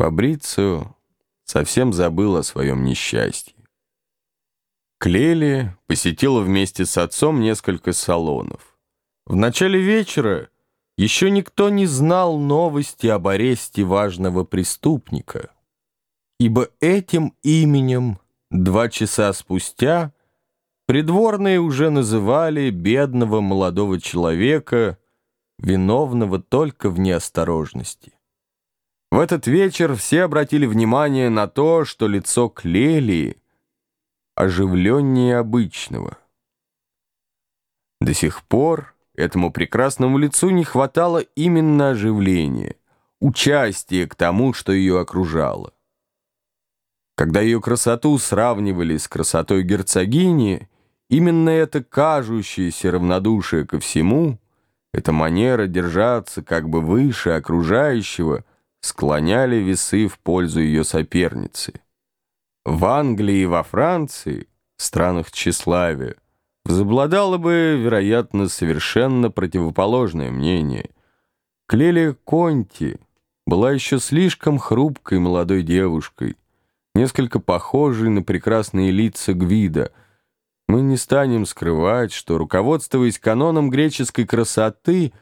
Фабрицио совсем забыл о своем несчастье. Клели посетила вместе с отцом несколько салонов. В начале вечера еще никто не знал новости об аресте важного преступника, ибо этим именем два часа спустя придворные уже называли бедного молодого человека, виновного только в неосторожности. В этот вечер все обратили внимание на то, что лицо Клелии оживленнее обычного. До сих пор этому прекрасному лицу не хватало именно оживления, участия к тому, что ее окружало. Когда ее красоту сравнивали с красотой герцогини, именно это кажущееся равнодушие ко всему, эта манера держаться как бы выше окружающего, склоняли весы в пользу ее соперницы. В Англии и во Франции, странах тщеславия, возобладало бы, вероятно, совершенно противоположное мнение. Клелия Конти была еще слишком хрупкой молодой девушкой, несколько похожей на прекрасные лица Гвида. Мы не станем скрывать, что, руководствуясь каноном греческой красоты,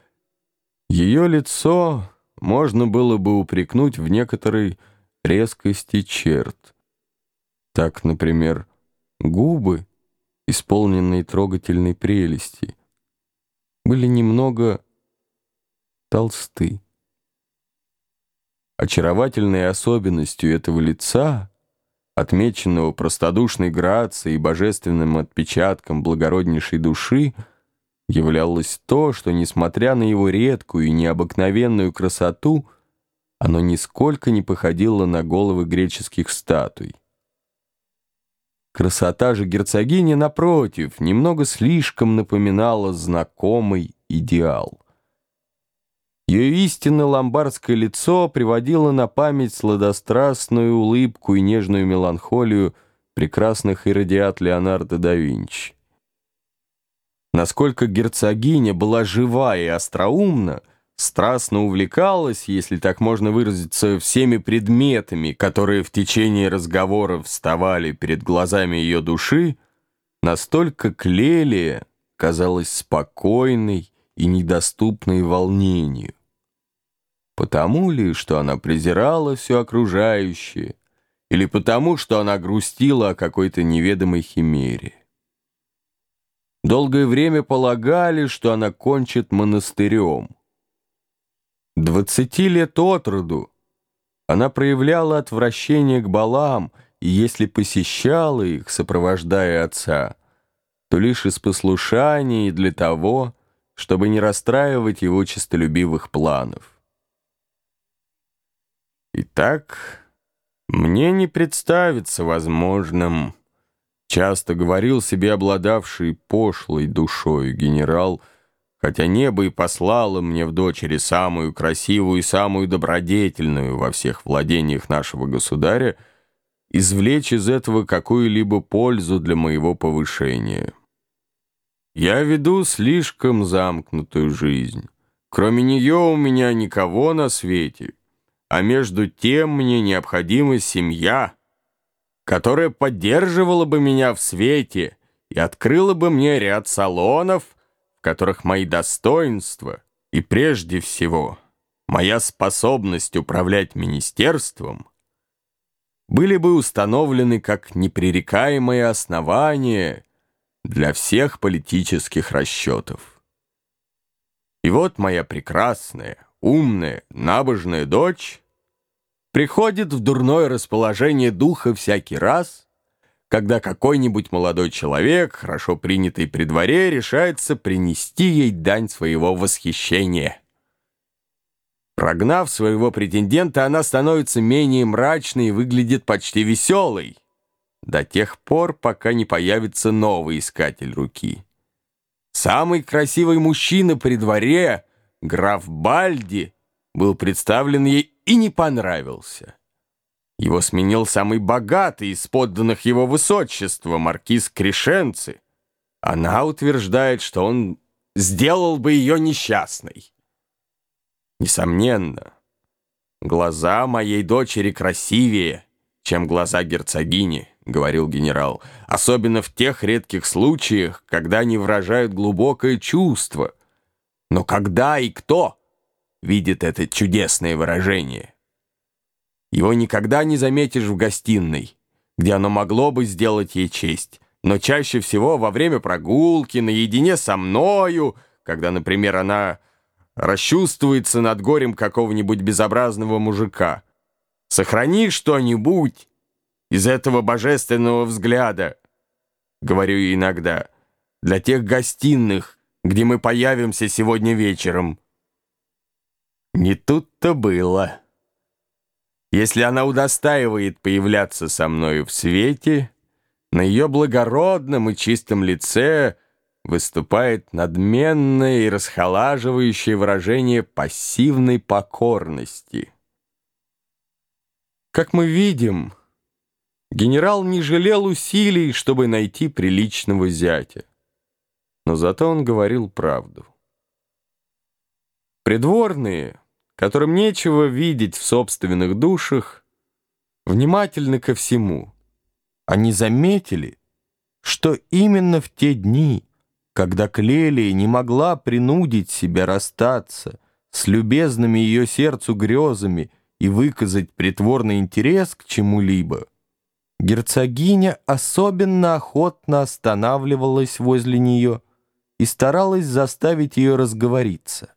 ее лицо можно было бы упрекнуть в некоторой резкости черт. Так, например, губы, исполненные трогательной прелести, были немного толсты. Очаровательной особенностью этого лица, отмеченного простодушной грацией и божественным отпечатком благороднейшей души, являлось то, что, несмотря на его редкую и необыкновенную красоту, оно нисколько не походило на головы греческих статуй. Красота же герцогини, напротив, немного слишком напоминала знакомый идеал. Ее истинно ломбардское лицо приводило на память сладострастную улыбку и нежную меланхолию прекрасных иродиат Леонардо да Винчи. Насколько герцогиня была жива и остроумна, страстно увлекалась, если так можно выразиться, всеми предметами, которые в течение разговоров вставали перед глазами ее души, настолько Клелия казалась спокойной и недоступной волнению. Потому ли, что она презирала все окружающее, или потому, что она грустила о какой-то неведомой химере? Долгое время полагали, что она кончит монастырем, Двадцати лет от роду она проявляла отвращение к балам, и если посещала их, сопровождая отца, то лишь из послушания и для того, чтобы не расстраивать его честолюбивых планов. Итак, мне не представится возможным, часто говорил себе обладавший пошлой душою генерал — хотя небо и послало мне в дочери самую красивую и самую добродетельную во всех владениях нашего государя, извлечь из этого какую-либо пользу для моего повышения. Я веду слишком замкнутую жизнь. Кроме нее у меня никого на свете, а между тем мне необходима семья, которая поддерживала бы меня в свете и открыла бы мне ряд салонов — в которых мои достоинства и прежде всего моя способность управлять министерством были бы установлены как непререкаемое основание для всех политических расчетов. И вот моя прекрасная, умная, набожная дочь приходит в дурное расположение духа всякий раз, когда какой-нибудь молодой человек, хорошо принятый при дворе, решается принести ей дань своего восхищения. Прогнав своего претендента, она становится менее мрачной и выглядит почти веселой, до тех пор, пока не появится новый искатель руки. Самый красивый мужчина при дворе, граф Бальди, был представлен ей и не понравился. Его сменил самый богатый из подданных его высочества, маркиз Крешенцы. Она утверждает, что он сделал бы ее несчастной. Несомненно, глаза моей дочери красивее, чем глаза герцогини», — говорил генерал, «особенно в тех редких случаях, когда они выражают глубокое чувство. Но когда и кто видит это чудесное выражение? Его никогда не заметишь в гостиной, где оно могло бы сделать ей честь, но чаще всего во время прогулки, наедине со мною, когда, например, она расчувствуется над горем какого-нибудь безобразного мужика. Сохрани что-нибудь из этого божественного взгляда, говорю иногда, для тех гостиных, где мы появимся сегодня вечером. Не тут-то было. Если она удостаивает появляться со мною в свете, на ее благородном и чистом лице выступает надменное и расхолаживающее выражение пассивной покорности. Как мы видим, генерал не жалел усилий, чтобы найти приличного зятя. Но зато он говорил правду. Придворные — которым нечего видеть в собственных душах, внимательны ко всему. Они заметили, что именно в те дни, когда Клелия не могла принудить себя расстаться с любезными ее сердцу грезами и выказать притворный интерес к чему-либо, герцогиня особенно охотно останавливалась возле нее и старалась заставить ее разговориться.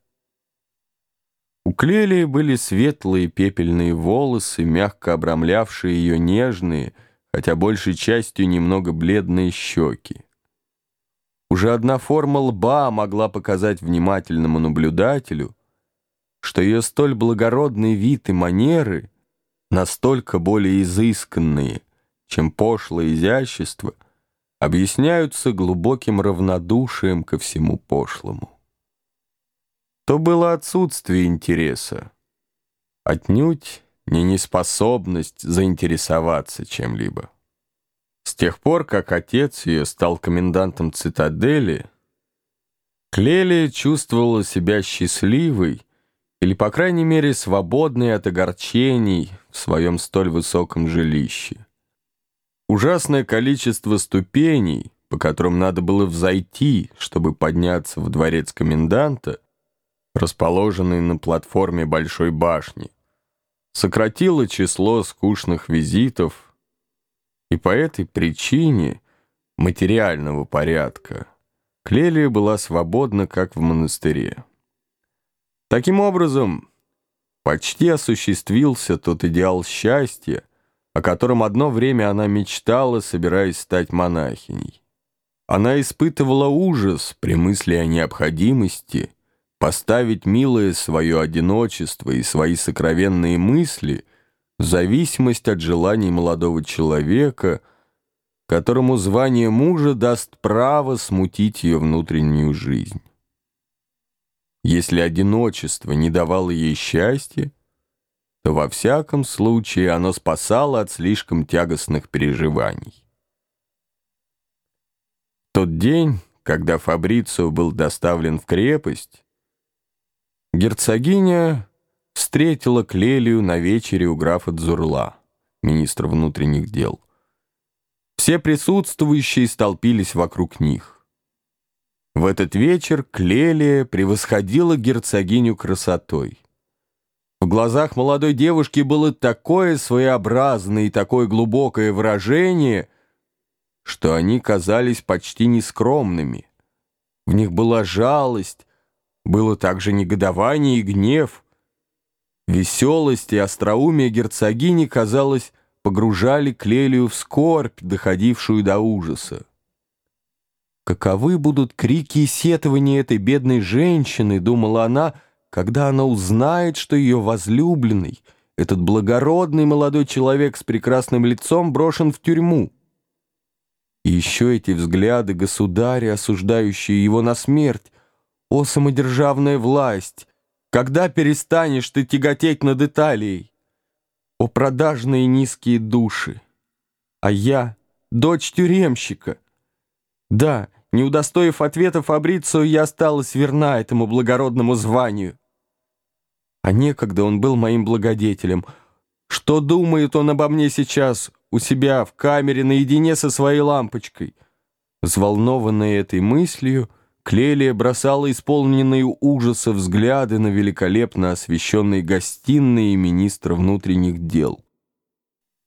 У Клелии были светлые пепельные волосы, мягко обрамлявшие ее нежные, хотя большей частью немного бледные щеки. Уже одна форма лба могла показать внимательному наблюдателю, что ее столь благородный вид и манеры настолько более изысканные, чем пошлое изящество, объясняются глубоким равнодушием ко всему пошлому то было отсутствие интереса. Отнюдь не неспособность заинтересоваться чем-либо. С тех пор, как отец ее стал комендантом цитадели, Клелия чувствовала себя счастливой или, по крайней мере, свободной от огорчений в своем столь высоком жилище. Ужасное количество ступеней, по которым надо было взойти, чтобы подняться в дворец коменданта, расположенный на платформе Большой башни, сократило число скучных визитов, и по этой причине материального порядка Клелия была свободна, как в монастыре. Таким образом, почти осуществился тот идеал счастья, о котором одно время она мечтала, собираясь стать монахиней. Она испытывала ужас при мысли о необходимости – поставить милое свое одиночество и свои сокровенные мысли в зависимость от желаний молодого человека, которому звание мужа даст право смутить ее внутреннюю жизнь. Если одиночество не давало ей счастья, то во всяком случае оно спасало от слишком тягостных переживаний. тот день, когда Фабрицио был доставлен в крепость, Герцогиня встретила Клелию на вечере у графа Дзурла, министра внутренних дел. Все присутствующие столпились вокруг них. В этот вечер Клелия превосходила герцогиню красотой. В глазах молодой девушки было такое своеобразное и такое глубокое выражение, что они казались почти нескромными. В них была жалость, было также негодование и гнев. Веселость и остроумие герцогини, казалось, погружали Клелию в скорбь, доходившую до ужаса. Каковы будут крики и сетования этой бедной женщины, думала она, когда она узнает, что ее возлюбленный, этот благородный молодой человек с прекрасным лицом, брошен в тюрьму. И еще эти взгляды государя, осуждающие его на смерть, о, самодержавная власть, когда перестанешь ты тяготеть над Италией? О, продажные низкие души! А я — дочь тюремщика. Да, не удостоив ответа Фабрицио, я осталась верна этому благородному званию. А некогда он был моим благодетелем. Что думает он обо мне сейчас, у себя в камере, наедине со своей лампочкой? Взволнованная этой мыслью, Клелия бросала исполненные ужаса взгляды на великолепно освещенные гостиные министра внутренних дел.